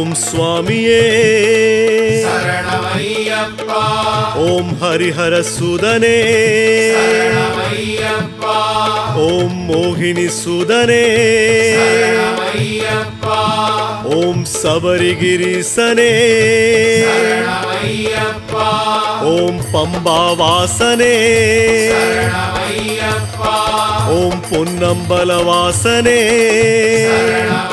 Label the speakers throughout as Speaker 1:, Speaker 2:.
Speaker 1: ஓம் சுவாமியே. ஓம் ஹரிஹர சுதனே. ஓம் மோகினி சுதனே. ஓம் சபரிகிரீசனே. ஓம் பம்பாவாசனே. ஓம் பொன்னம்பலவாசனே.
Speaker 2: சரணமையப்பா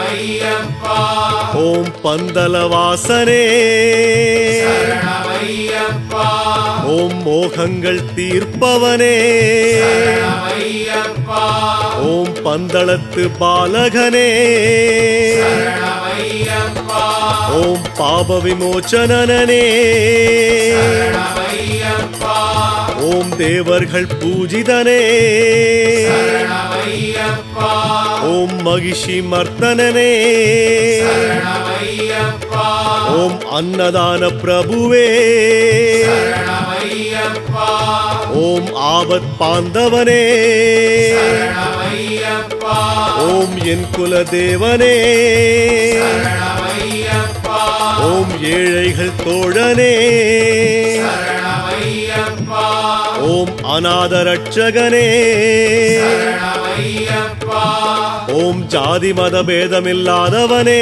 Speaker 1: ஓம் பந்தலவாசனே.
Speaker 2: சரணமையப்பா.
Speaker 1: ஓம் மோகங்கள் தீர்ப்பவனே. ஓம் பந்தளத்து பாலகனே. ஓம் பாப விமோச்சனனே ஓம் தேவர்கள் பூஜிதனே. ஓம் மகிஷி மர்த்தனனே. ஓம் அன்னதான பிரபுவே. ஓம் ஆபத் பாந்தவனே. ஓம் என் குல தேவனே. ஓம் ஏழைகள் தோழனே. ஓம் அநாத ரட்சகனே
Speaker 2: சரணமையப்பா.
Speaker 1: ஓம் ஜாதி மத பேதமில்லாதவனே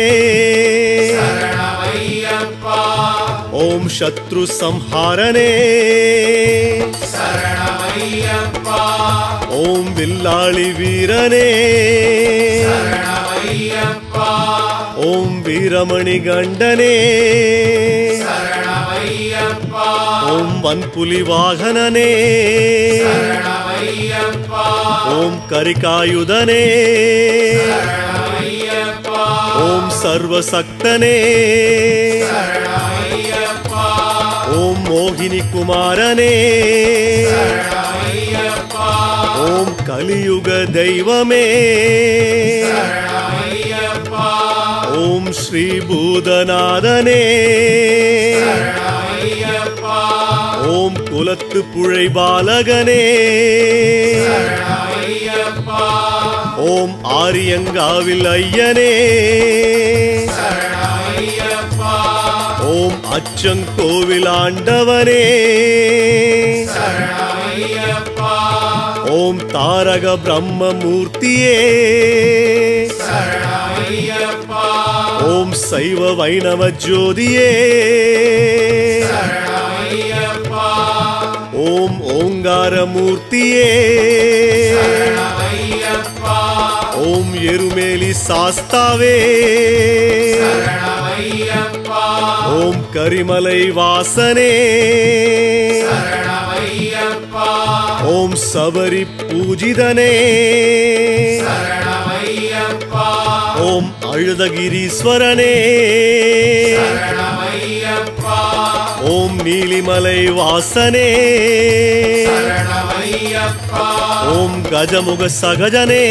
Speaker 1: ஓம் சத்ரு சம்ஹாரனே ஓம் வில்லாளி வீரனே ஓம் வீரமணி கண்டனே ஓம் வன்புலி வாகனனே. ஓம் கரிகாயுதனே. ஓம் சர்வசக்தனே. ஓம் மோகினி குமாரனே. ஓம் கலியுக தெய்வமே. ஓம் ஸ்ரீ பூதநாதனே
Speaker 2: சரணமையப்பா
Speaker 1: ஓம் குலத்து புழை பாலகனே. ஓம் ஆரியங்காவில் ஐயனே. ஓம் அச்சங்கோவில் ஆண்டவனே. ஓம் தாரக பிரம்மமூர்த்தியே. ஓம் சைவ வைணவ ஜோதியே. ஓம் ஓங்காரமூர்த்தியே ஓம் எருமேலி சாஸ்தாவே. ஓம் கரிமலை வாசனே. ஓம் சபரி பூஜிதனே. ஓம் அழுதகிரீஸ்வரனே. ஓம் நீலிமலை வாசனே. ஓம் கஜமுக சகஜனே.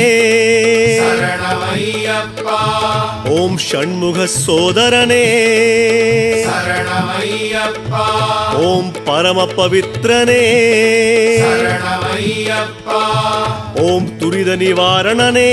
Speaker 1: ஓம் ஷண்முக சோதரனே. ஓம் பரம பவித்ரனே. ஓம் துரித நிவாரணனே.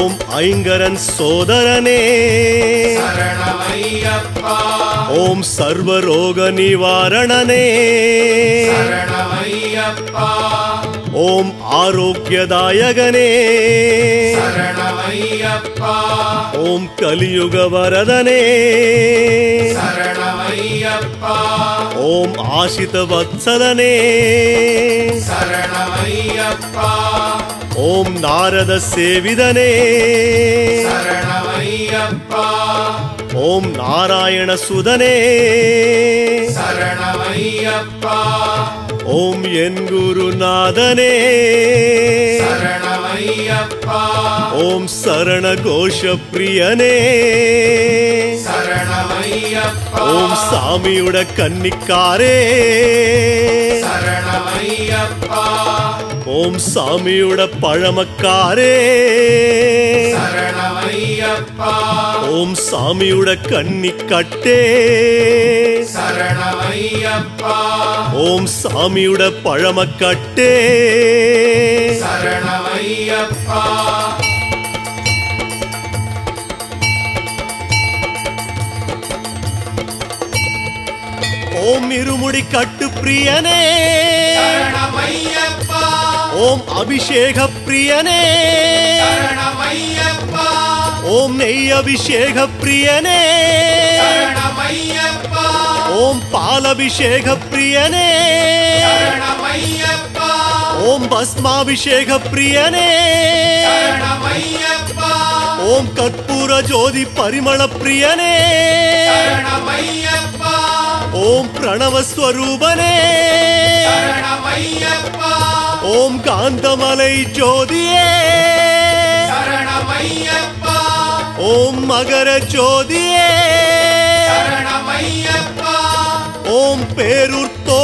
Speaker 1: ஓம் ஐங்கரன் சோதரனே. ஓம் சர்வரோக நிவாரணனே. ஓம் ஆரோக்கியதாயகனே. ஓம் கலியுக வரதனே ஓம் ஆசித வத்சலனே
Speaker 2: சரணமையப்பா.
Speaker 1: ஓம் நாரத சேவிதனே. ஓம் நாராயண சுதனே. ஓம் என் குருநாதனே. ஓம் சரண கோஷ பிரியனே ஓம் சாமியுட கன்னிக்காரே.
Speaker 2: சரணமையப்பா.
Speaker 1: ஓம் சாமியுட பழமக்காரே. ஓம் சாமியுட கன்னிக்கட்டே. ஓம் சாமியுட பழமக்கட்டே.
Speaker 2: சரணமையப்பா.
Speaker 1: ஓம் இருமுடி கட்டு பிரியனே. ஓம் அபிஷேக பிரியனே. ஓம் நெய் அபிஷேக பிரியனே. ஓம் பாலபிஷேக பிரியனே. ஓம் பஸ்மாபிஷேக பிரியனே. ஓம் கற்பூர ஜோதி பரிமள பிரியனே. ஓம் பிரணவஸ்வரூபனே ஓம் காந்தமலை ஜோதியே. ஓம் மகர ஜோதியே. ஓம்
Speaker 2: சரணமையப்பா.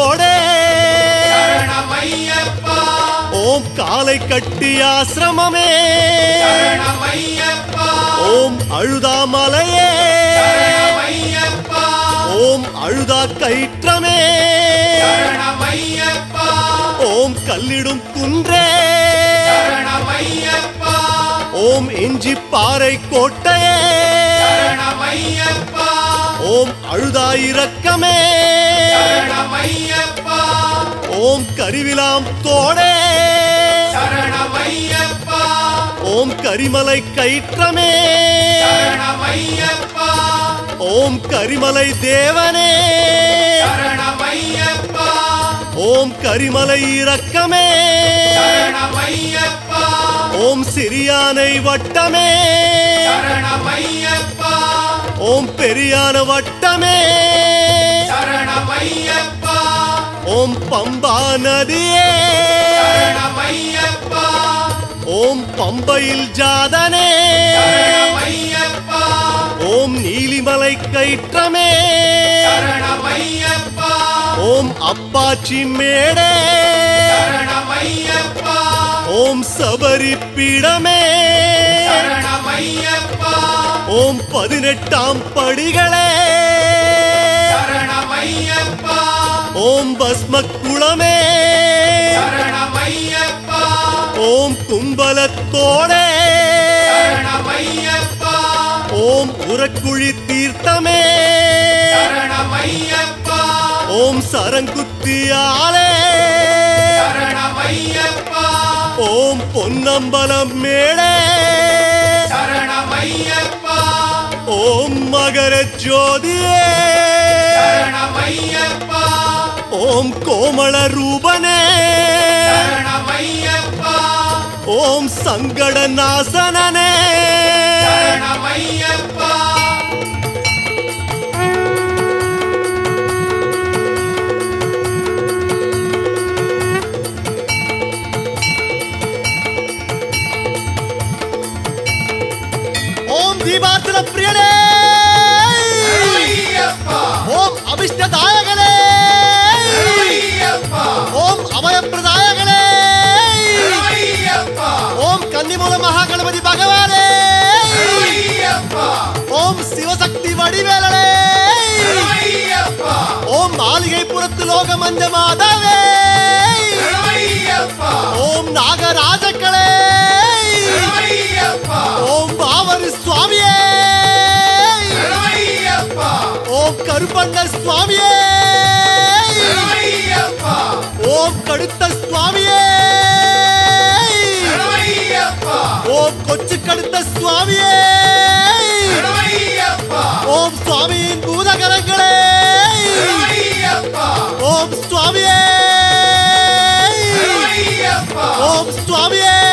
Speaker 1: ஓம் காலை கட்டி ஆசிரமமே. ஓம் அழுதாமலையே. ஓம் அழுதா கயிற்றமே. ஓம் கல்லிடும் குன்றே. ஓம் இஞ்சி பாறை கோட்டையே. ஓம் அழுதாயிரக்கமே ஓம் கரிவிலாம் தோடே. ஓம் கரிமலை கயிற்றமே. ஓம் கரிமலை தேவனே. ஓம் கரிமலை இரக்கமே. ஓம் சிறியானை வட்டமே. ஓம் பெரியான வட்டமே. ஓம் பம்பா நதியே. ஓம் பம்பையில் ஜாதனே.
Speaker 2: சரணமையப்பா.
Speaker 1: ஓம் அப்பாச்சி மேடே. ஓம் சபரி பீடமே
Speaker 2: சரணமையப்பா.
Speaker 1: ஓம் பதினெட்டாம் படிகளே. ஓம் பஸ்ம குளமே ஓம் கும்பலத்தோடே. ஓம் உரக்குழி தீர்த்தமே. ஓம் சரங்குத்தியாலே ஓம் பொன்னம்பலம்
Speaker 2: சரணமையப்பா.
Speaker 1: ஓம் மகர ஜோதியே. ஓம் கோமள ரூபனே. ஓம் சங்கட தீபாத்திர பிரியனே! ஓம்
Speaker 2: சரணமையப்பா
Speaker 1: ஓம் அபயப்பிரதாயகனே!
Speaker 2: சரணமையப்பா
Speaker 1: ஓம் கன்னிமூல மகாகணபதி பகவானே! ஓம் சிவசக்தி வடிவேலனே! ஓம் மாளிகைப்புறத்து லோக மஞ்ச மாதாவே ஓம் நாகராஜக்களே
Speaker 2: சுவாமியே!
Speaker 1: ஓம் கருப்பண்ண சுவாமியே! ஓம் கடுத்த சுவாமியே! ஓம் கொச்சு கடுத்த சுவாமியே!
Speaker 2: ஓம் சுவாமியின் பூதகரங்களே!
Speaker 1: ஓம் சுவாமியே! ஓம் சுவாமியே!